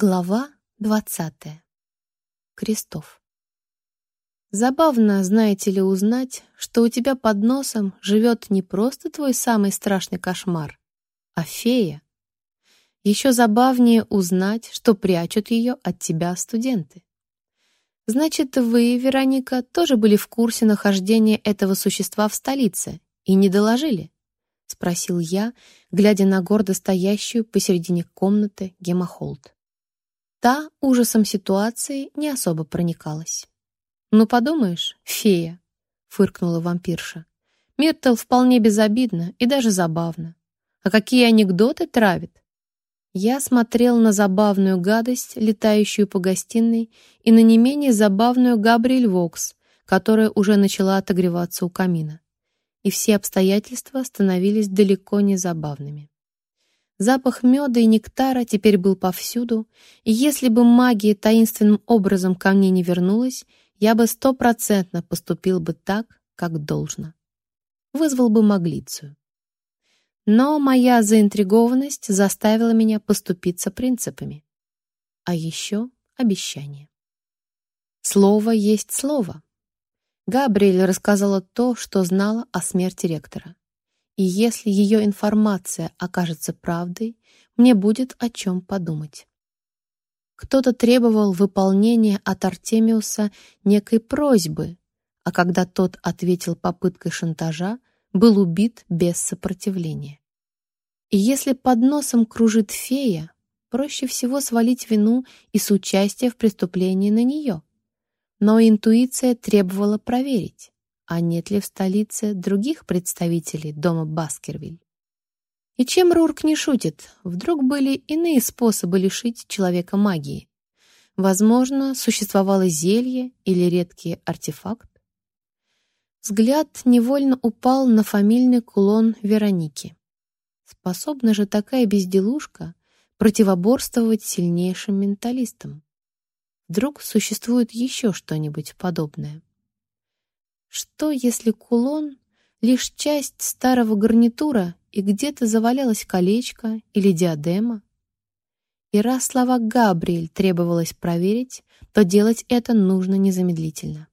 Глава двадцатая. Крестов. Забавно, знаете ли, узнать, что у тебя под носом живет не просто твой самый страшный кошмар, а фея. Еще забавнее узнать, что прячут ее от тебя студенты. Значит, вы, Вероника, тоже были в курсе нахождения этого существа в столице и не доложили? — спросил я, глядя на гордо стоящую посередине комнаты Гемахолд. Та ужасом ситуации не особо проникалась. «Ну, подумаешь, фея!» — фыркнула вампирша. «Миртл вполне безобидно и даже забавно. А какие анекдоты травит!» Я смотрел на забавную гадость, летающую по гостиной, и на не менее забавную Габриэль Вокс, которая уже начала отогреваться у камина. И все обстоятельства становились далеко не забавными. Запах меда и нектара теперь был повсюду, и если бы магия таинственным образом ко мне не вернулась, я бы стопроцентно поступил бы так, как должно. Вызвал бы маглицию. Но моя заинтригованность заставила меня поступиться принципами. А еще обещание. Слово есть слово. Габриэль рассказала то, что знала о смерти ректора. И если ее информация окажется правдой, мне будет о чем подумать. Кто-то требовал выполнения от Артемиуса некой просьбы, а когда тот ответил попыткой шантажа, был убит без сопротивления. И если под носом кружит фея, проще всего свалить вину и соучастие в преступлении на нее. Но интуиция требовала проверить а нет ли в столице других представителей дома Баскервиль. И чем Рурк не шутит, вдруг были иные способы лишить человека магии. Возможно, существовало зелье или редкий артефакт. Взгляд невольно упал на фамильный кулон Вероники. Способна же такая безделушка противоборствовать сильнейшим менталистам. Вдруг существует еще что-нибудь подобное? Что, если кулон — лишь часть старого гарнитура, и где-то завалялось колечко или диадема? И раз слова Габриэль требовалось проверить, то делать это нужно незамедлительно.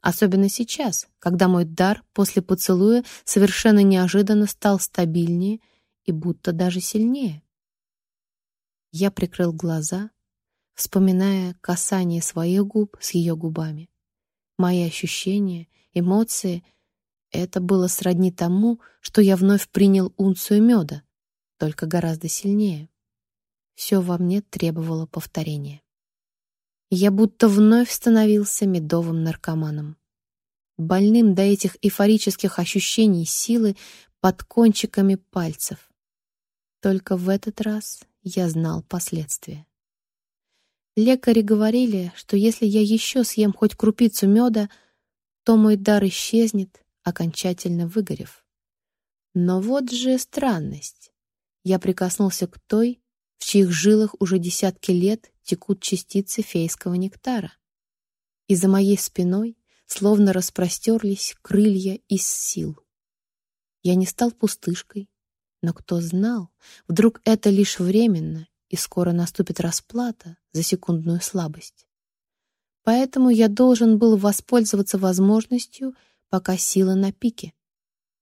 Особенно сейчас, когда мой дар после поцелуя совершенно неожиданно стал стабильнее и будто даже сильнее. Я прикрыл глаза, вспоминая касание своих губ с ее губами, мои ощущения эмоции. Это было сродни тому, что я вновь принял унцию меда, только гораздо сильнее. Все во мне требовало повторения. Я будто вновь становился медовым наркоманом. Больным до этих эйфорических ощущений силы под кончиками пальцев. Только в этот раз я знал последствия. Лекари говорили, что если я еще съем хоть крупицу меда, то мой дар исчезнет, окончательно выгорев. Но вот же странность. Я прикоснулся к той, в чьих жилах уже десятки лет текут частицы фейского нектара. И за моей спиной словно распростерлись крылья из сил. Я не стал пустышкой, но кто знал, вдруг это лишь временно, и скоро наступит расплата за секундную слабость. Поэтому я должен был воспользоваться возможностью, пока сила на пике.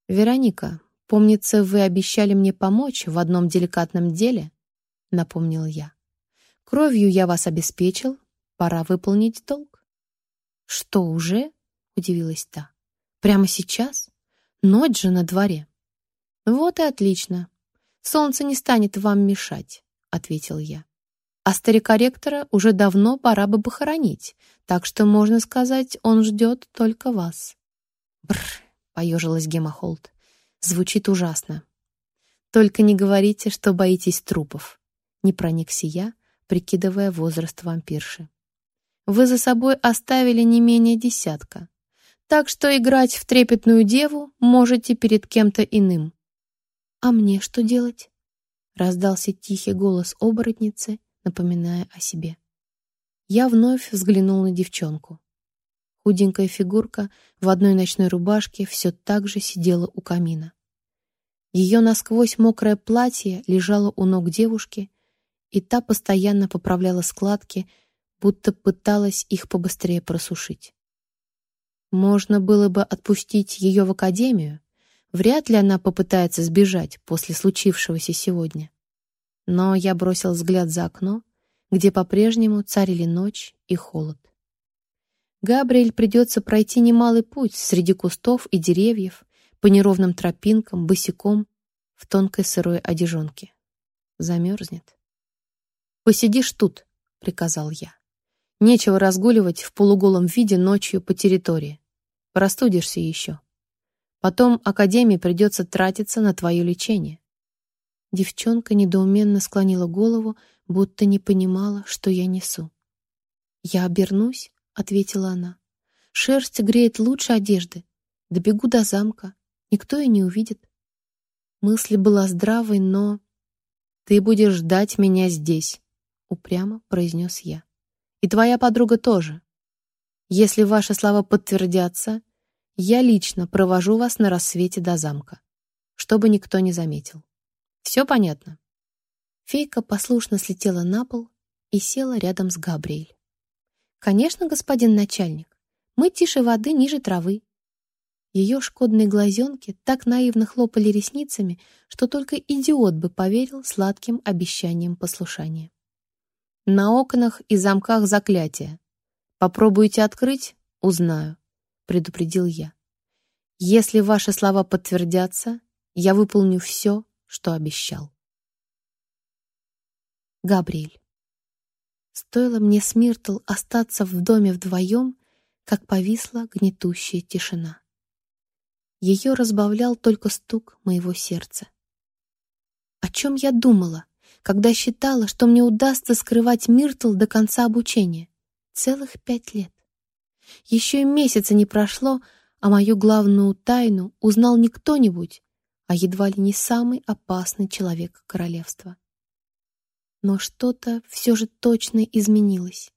«Вероника, помнится, вы обещали мне помочь в одном деликатном деле?» — напомнил я. «Кровью я вас обеспечил, пора выполнить долг». «Что, уже?» — удивилась та. «Прямо сейчас? Ночь же на дворе». «Вот и отлично. Солнце не станет вам мешать», — ответил я. А старика-ректора уже давно пора бы похоронить, так что, можно сказать, он ждет только вас. Бррр, поежилась Гема Холт. Звучит ужасно. Только не говорите, что боитесь трупов. Не проникся я, прикидывая возраст вампирши. Вы за собой оставили не менее десятка. Так что играть в трепетную деву можете перед кем-то иным. А мне что делать? Раздался тихий голос оборотницы, напоминая о себе. Я вновь взглянул на девчонку. Худенькая фигурка в одной ночной рубашке все так же сидела у камина. Ее насквозь мокрое платье лежало у ног девушки, и та постоянно поправляла складки, будто пыталась их побыстрее просушить. Можно было бы отпустить ее в академию, вряд ли она попытается сбежать после случившегося сегодня. Но я бросил взгляд за окно, где по-прежнему царили ночь и холод. Габриэль придется пройти немалый путь среди кустов и деревьев, по неровным тропинкам, босиком, в тонкой сырой одежонке. Замерзнет. «Посидишь тут», — приказал я. «Нечего разгуливать в полуголом виде ночью по территории. Простудишься еще. Потом Академии придется тратиться на твое лечение». Девчонка недоуменно склонила голову, будто не понимала, что я несу. «Я обернусь», — ответила она. «Шерсть греет лучше одежды. Добегу до замка. Никто и не увидит». Мысль была здравой, но... «Ты будешь ждать меня здесь», — упрямо произнес я. «И твоя подруга тоже. Если ваши слова подтвердятся, я лично провожу вас на рассвете до замка, чтобы никто не заметил. Все понятно?» Фейка послушно слетела на пол и села рядом с Габриэль. «Конечно, господин начальник, мы тише воды, ниже травы». Ее шкодные глазенки так наивно хлопали ресницами, что только идиот бы поверил сладким обещаниям послушания. «На окнах и замках заклятия. Попробуйте открыть — узнаю», — предупредил я. «Если ваши слова подтвердятся, я выполню все, что обещал». Габриэль. Стоило мне с Миртл остаться в доме вдвоем, как повисла гнетущая тишина. Ее разбавлял только стук моего сердца. О чем я думала, когда считала, что мне удастся скрывать Миртл до конца обучения? Целых пять лет. Еще и месяца не прошло, а мою главную тайну узнал не кто-нибудь, а едва ли не самый опасный человек королевства но что-то все же точно изменилось.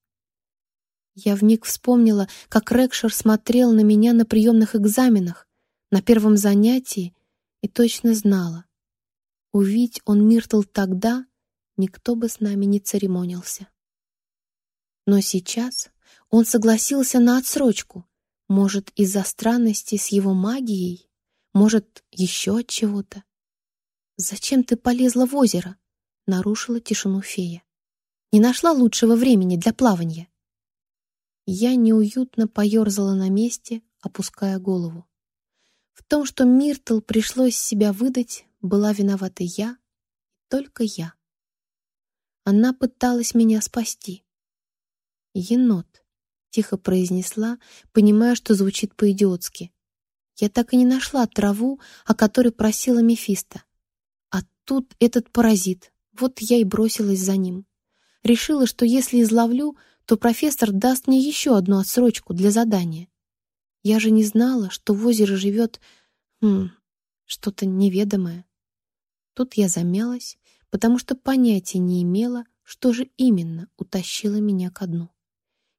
Я вмиг вспомнила, как Рекшер смотрел на меня на приемных экзаменах, на первом занятии, и точно знала. Увидеть он Миртл тогда, никто бы с нами не церемонился. Но сейчас он согласился на отсрочку, может, из-за странности с его магией, может, еще от чего-то. «Зачем ты полезла в озеро?» нарушила тишину фея. Не нашла лучшего времени для плавания. Я неуютно поерзала на месте, опуская голову. В том, что Миртл пришлось себя выдать, была виновата я, только я. Она пыталась меня спасти. «Енот», — тихо произнесла, понимая, что звучит по-идиотски. Я так и не нашла траву, о которой просила Мефисто. А тут этот паразит, вот я и бросилась за ним. Решила, что если изловлю, то профессор даст мне еще одну отсрочку для задания. Я же не знала, что в озере живет... Хм, что-то неведомое. Тут я замялась, потому что понятия не имела, что же именно утащило меня ко дну.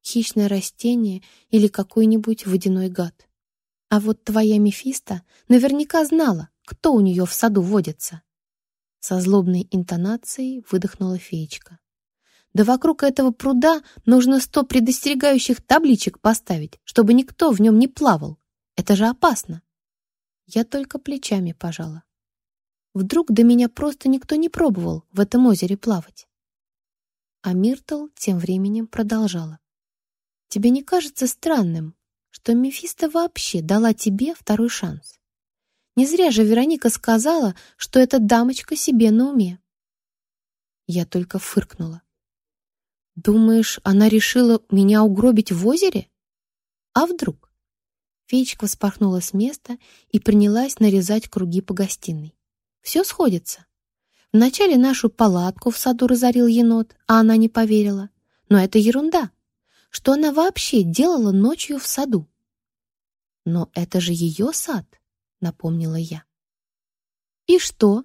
Хищное растение или какой-нибудь водяной гад. А вот твоя Мефиста наверняка знала, кто у нее в саду водится. Со злобной интонацией выдохнула феечка. Да вокруг этого пруда нужно сто предостерегающих табличек поставить, чтобы никто в нем не плавал. Это же опасно. Я только плечами пожала. Вдруг до меня просто никто не пробовал в этом озере плавать. А Миртл тем временем продолжала. Тебе не кажется странным, что Мефисто вообще дала тебе второй шанс? Не зря же Вероника сказала, что эта дамочка себе на уме. Я только фыркнула. «Думаешь, она решила меня угробить в озере? А вдруг?» Феечка вспорхнула с места и принялась нарезать круги по гостиной. «Все сходится. Вначале нашу палатку в саду разорил енот, а она не поверила. Но это ерунда. Что она вообще делала ночью в саду? Но это же ее сад. — напомнила я. «И что?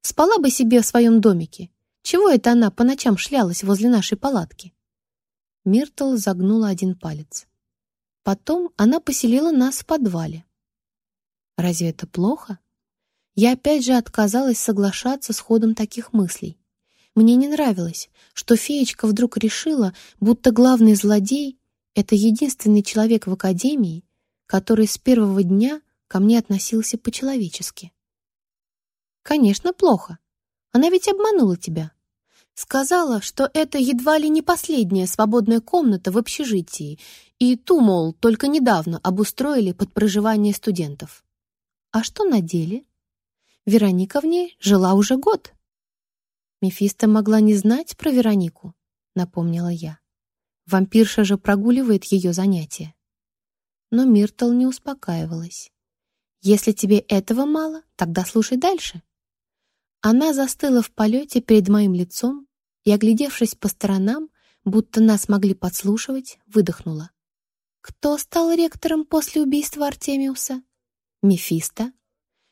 Спала бы себе в своем домике. Чего это она по ночам шлялась возле нашей палатки?» Миртл загнула один палец. Потом она поселила нас в подвале. Разве это плохо? Я опять же отказалась соглашаться с ходом таких мыслей. Мне не нравилось, что феечка вдруг решила, будто главный злодей — это единственный человек в Академии, который с первого дня ко мне относился по-человечески. Конечно, плохо. Она ведь обманула тебя. Сказала, что это едва ли не последняя свободная комната в общежитии, и ту, мол, только недавно обустроили под проживание студентов. А что на деле? Вероника в ней жила уже год. Мефисто могла не знать про Веронику, напомнила я. Вампирша же прогуливает ее занятия. Но Миртл не успокаивалась. Если тебе этого мало, тогда слушай дальше. Она застыла в полете перед моим лицом и, оглядевшись по сторонам, будто нас могли подслушивать, выдохнула. Кто стал ректором после убийства Артемиуса? Мефисто.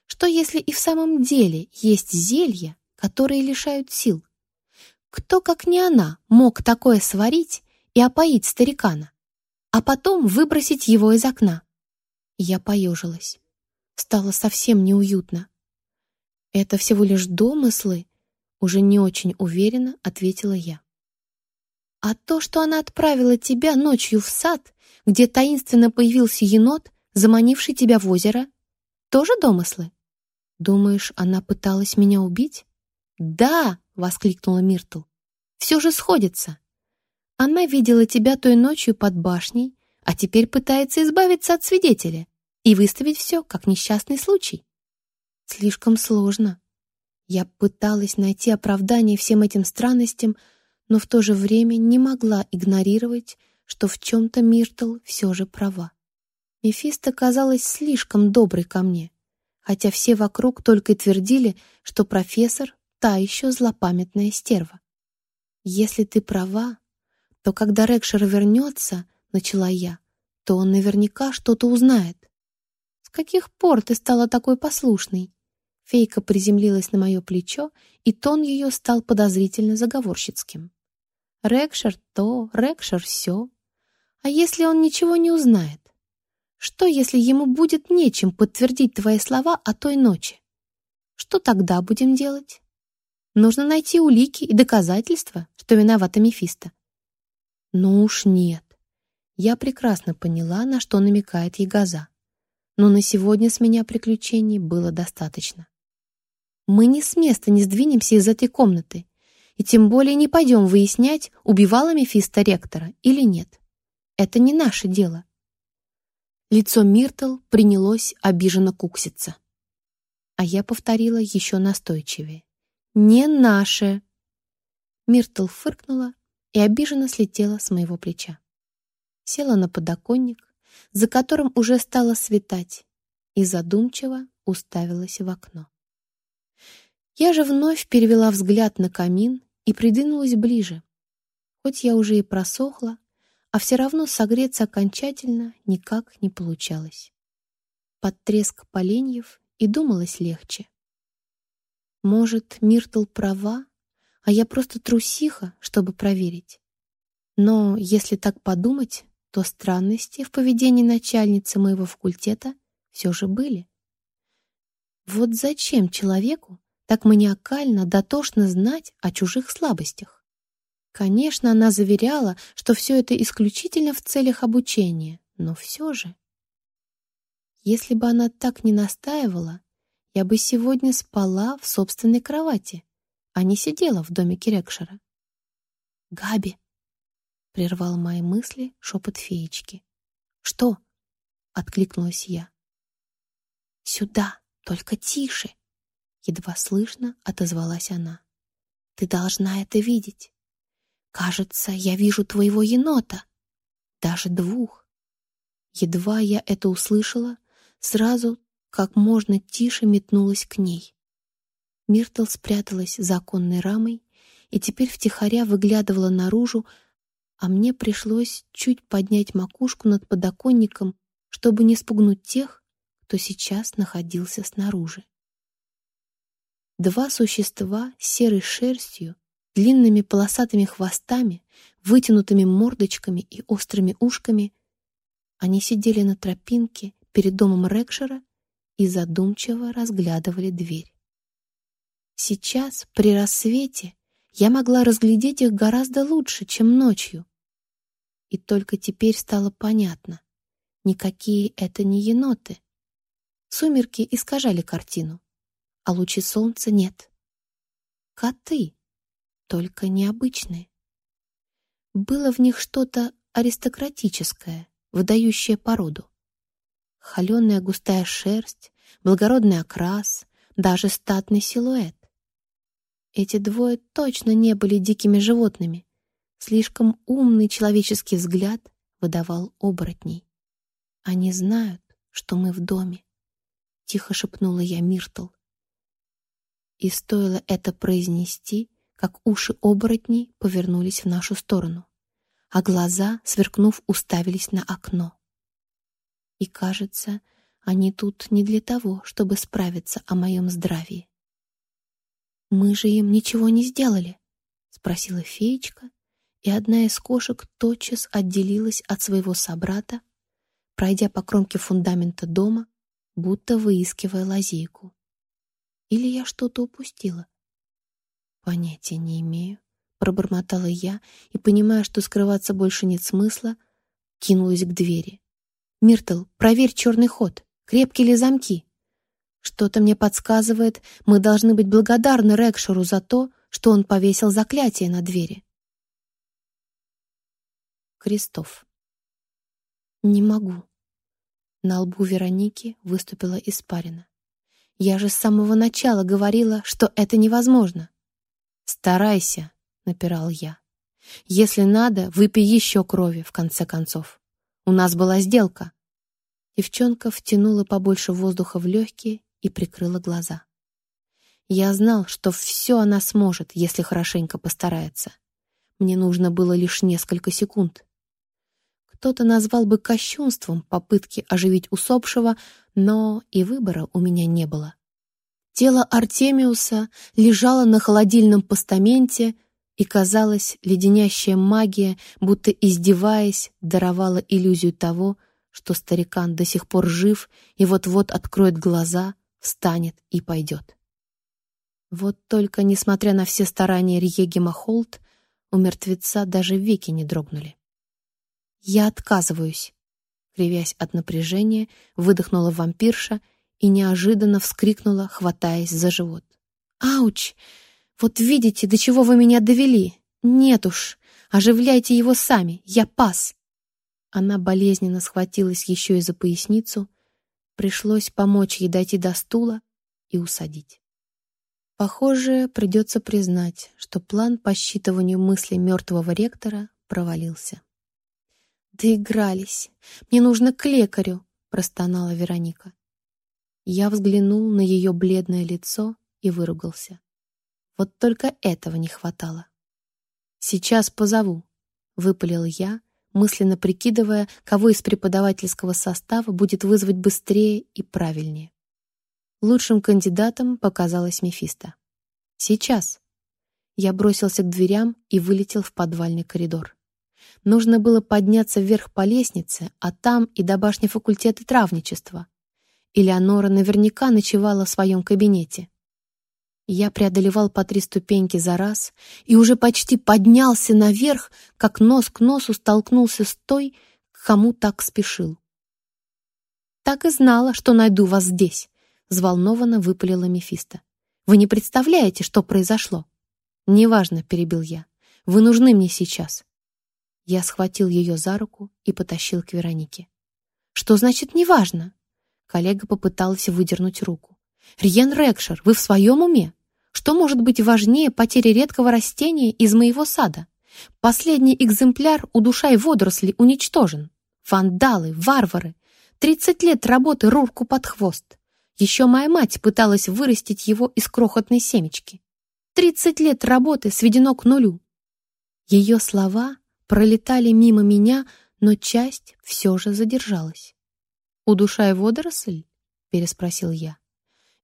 Что если и в самом деле есть зелья, которые лишают сил? Кто, как не она, мог такое сварить и опоить старикана, а потом выбросить его из окна? Я поежилась. Стало совсем неуютно. «Это всего лишь домыслы», — уже не очень уверенно ответила я. «А то, что она отправила тебя ночью в сад, где таинственно появился енот, заманивший тебя в озеро, тоже домыслы? Думаешь, она пыталась меня убить?» «Да!» — воскликнула Миртл. «Все же сходится. Она видела тебя той ночью под башней, а теперь пытается избавиться от свидетеля и выставить все как несчастный случай. Слишком сложно. Я пыталась найти оправдание всем этим странностям, но в то же время не могла игнорировать, что в чем-то Миртл все же права. Мефисто казалась слишком доброй ко мне, хотя все вокруг только и твердили, что профессор — та еще злопамятная стерва. «Если ты права, то когда Рекшер вернется, — начала я, — то он наверняка что-то узнает каких пор ты стала такой послушной?» Фейка приземлилась на мое плечо, и тон ее стал подозрительно заговорщицким. «Рекшер то, Рекшер все. А если он ничего не узнает? Что, если ему будет нечем подтвердить твои слова о той ночи? Что тогда будем делать? Нужно найти улики и доказательства, что виновата Мефисто». «Ну уж нет». Я прекрасно поняла, на что намекает Ягоза но на сегодня с меня приключений было достаточно. Мы ни с места не сдвинемся из этой комнаты, и тем более не пойдем выяснять, убивала Мефисто ректора или нет. Это не наше дело. Лицо Миртл принялось обиженно кукситься. А я повторила еще настойчивее. «Не наше!» Миртл фыркнула и обиженно слетела с моего плеча. Села на подоконник, за которым уже стало светать, и задумчиво уставилась в окно. Я же вновь перевела взгляд на камин и придвинулась ближе. Хоть я уже и просохла, а все равно согреться окончательно никак не получалось. Под треск поленьев и думалось легче. Может, Миртл права, а я просто трусиха, чтобы проверить. Но если так подумать, то странности в поведении начальницы моего факультета все же были. Вот зачем человеку так маниакально, дотошно знать о чужих слабостях? Конечно, она заверяла, что все это исключительно в целях обучения, но все же. Если бы она так не настаивала, я бы сегодня спала в собственной кровати, а не сидела в доме Кирекшера. «Габи!» прервал мои мысли шепот феечки. «Что?» — откликнулась я. «Сюда, только тише!» — едва слышно отозвалась она. «Ты должна это видеть. Кажется, я вижу твоего енота. Даже двух». Едва я это услышала, сразу как можно тише метнулась к ней. Миртл спряталась за оконной рамой и теперь втихаря выглядывала наружу, а мне пришлось чуть поднять макушку над подоконником, чтобы не спугнуть тех, кто сейчас находился снаружи. Два существа с серой шерстью, длинными полосатыми хвостами, вытянутыми мордочками и острыми ушками, они сидели на тропинке перед домом Рекшера и задумчиво разглядывали дверь. Сейчас, при рассвете, я могла разглядеть их гораздо лучше, чем ночью. И только теперь стало понятно. Никакие это не еноты. Сумерки искажали картину, а лучи солнца нет. Коты, только необычные. Было в них что-то аристократическое, выдающее породу. Холеная густая шерсть, благородный окрас, даже статный силуэт. Эти двое точно не были дикими животными. Слишком умный человеческий взгляд выдавал оборотней. Они знают, что мы в доме. Тихо шепнула я Миртл. И стоило это произнести, как уши оборотней повернулись в нашу сторону, а глаза, сверкнув, уставились на окно. И, кажется, они тут не для того, чтобы справиться о моем здравии. «Мы же им ничего не сделали?» — спросила феечка, и одна из кошек тотчас отделилась от своего собрата, пройдя по кромке фундамента дома, будто выискивая лазейку. Или я что-то упустила? Понятия не имею, пробормотала я и, понимая, что скрываться больше нет смысла, кинулась к двери. «Миртл, проверь черный ход, крепкие ли замки?» Что-то мне подсказывает, мы должны быть благодарны Рекшеру за то, что он повесил заклятие на двери. Крестов. Не могу. На лбу Вероники выступила испарина. Я же с самого начала говорила, что это невозможно. «Старайся», — напирал я. «Если надо, выпей еще крови, в конце концов. У нас была сделка». Девчонка втянула побольше воздуха в легкие и прикрыла глаза. Я знал, что все она сможет, если хорошенько постарается. Мне нужно было лишь несколько секунд. Кто-то назвал бы кощунством попытки оживить усопшего, но и выбора у меня не было. Тело Артемиуса лежало на холодильном постаменте, и, казалось, леденящая магия, будто издеваясь, даровала иллюзию того, что старикан до сих пор жив и вот-вот откроет глаза — встанет и пойдет. Вот только, несмотря на все старания Рьеги Махолт, у мертвеца даже веки не дрогнули. «Я отказываюсь», — кривясь от напряжения, выдохнула вампирша и неожиданно вскрикнула, хватаясь за живот. «Ауч! Вот видите, до чего вы меня довели! Нет уж! Оживляйте его сами! Я пас!» Она болезненно схватилась еще и за поясницу, Пришлось помочь ей дойти до стула и усадить. Похоже, придется признать, что план по считыванию мыслей мертвого ректора провалился. «Доигрались! Мне нужно к лекарю!» — простонала Вероника. Я взглянул на ее бледное лицо и выругался. Вот только этого не хватало. «Сейчас позову», — выпалил я, мысленно прикидывая, кого из преподавательского состава будет вызвать быстрее и правильнее. Лучшим кандидатом показалась Мефисто. «Сейчас». Я бросился к дверям и вылетел в подвальный коридор. Нужно было подняться вверх по лестнице, а там и до башни факультета травничества. Элеонора наверняка ночевала в своем кабинете. Я преодолевал по три ступеньки за раз и уже почти поднялся наверх, как нос к носу столкнулся с той, к кому так спешил. «Так и знала, что найду вас здесь», — взволнованно выпалила Мефисто. «Вы не представляете, что произошло?» «Неважно», — перебил я. «Вы нужны мне сейчас». Я схватил ее за руку и потащил к Веронике. «Что значит «неважно»?» Коллега попыталась выдернуть руку. «Риен Рекшер, вы в своем уме? Что может быть важнее потери редкого растения из моего сада? Последний экземпляр у душа и водорослей уничтожен. Вандалы, варвары. Тридцать лет работы рурку под хвост. Еще моя мать пыталась вырастить его из крохотной семечки. Тридцать лет работы сведено к нулю. Ее слова пролетали мимо меня, но часть все же задержалась. «У душа водоросль?» — переспросил я.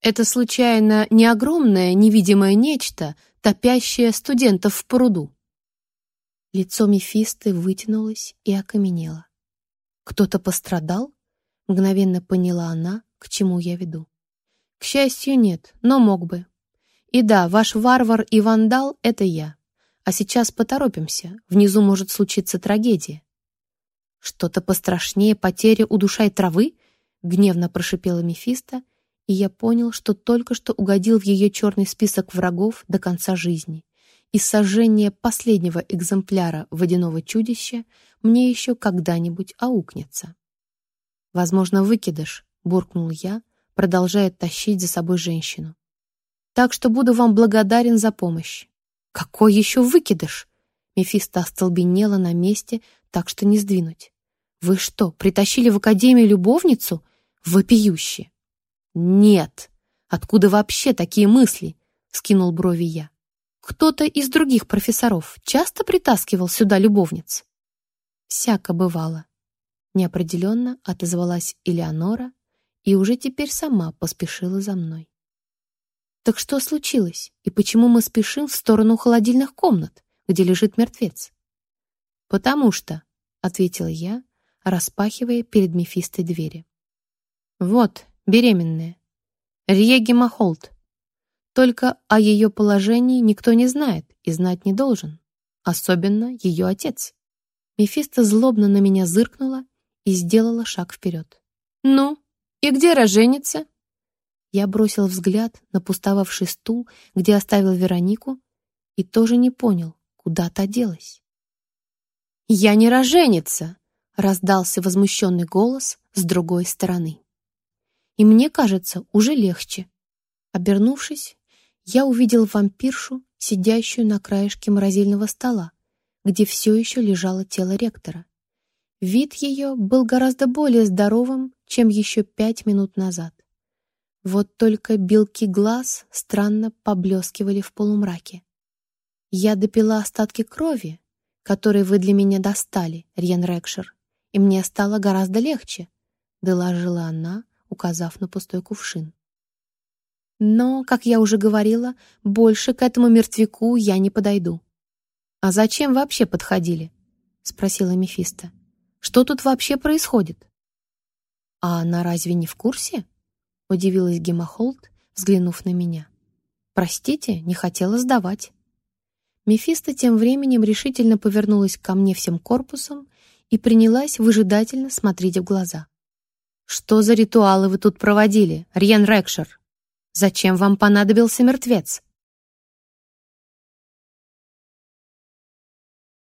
Это, случайно, не огромное невидимое нечто, топящее студентов в пруду? Лицо Мефисты вытянулось и окаменело. «Кто-то пострадал?» — мгновенно поняла она, к чему я веду. «К счастью, нет, но мог бы. И да, ваш варвар и вандал — это я. А сейчас поторопимся, внизу может случиться трагедия. Что-то пострашнее потери удушай травы? Гневно прошипела Мефисто, и я понял, что только что угодил в ее черный список врагов до конца жизни. И сожжение последнего экземпляра водяного чудища мне еще когда-нибудь аукнется. «Возможно, выкидыш», — буркнул я, продолжая тащить за собой женщину. «Так что буду вам благодарен за помощь». «Какой еще выкидыш?» Мефисто остолбенела на месте, так что не сдвинуть. «Вы что, притащили в академию любовницу? Вопиюще!» «Нет! Откуда вообще такие мысли?» — скинул брови я. «Кто-то из других профессоров часто притаскивал сюда любовниц?» «Всяко бывало», — неопределенно отозвалась Элеонора и уже теперь сама поспешила за мной. «Так что случилось, и почему мы спешим в сторону холодильных комнат, где лежит мертвец?» «Потому что», — ответила я, распахивая перед Мефистой двери. «Вот, беременная. Рьеги Махолт. Только о ее положении никто не знает и знать не должен, особенно ее отец». Мефисто злобно на меня зыркнула и сделала шаг вперед. «Ну, и где роженица?» Я бросил взгляд на пустовавший стул, где оставил Веронику, и тоже не понял, куда та делась. «Я не роженица!» — раздался возмущенный голос с другой стороны. И мне кажется, уже легче. Обернувшись, я увидел вампиршу, сидящую на краешке морозильного стола, где все еще лежало тело ректора. Вид ее был гораздо более здоровым, чем еще пять минут назад. Вот только белки глаз странно поблескивали в полумраке. Я допила остатки крови, которые вы для меня достали, Рьен Рекшер, и мне стало гораздо легче, доложила она, указав на пустой кувшин. Но, как я уже говорила, больше к этому мертвяку я не подойду. «А зачем вообще подходили?» — спросила Мефисто. «Что тут вообще происходит?» «А она разве не в курсе?» — удивилась Гемахолд, взглянув на меня. «Простите, не хотела сдавать». Мефисто тем временем решительно повернулась ко мне всем корпусом и принялась выжидательно смотреть в глаза. «Что за ритуалы вы тут проводили, Рьен Рекшер? Зачем вам понадобился мертвец?»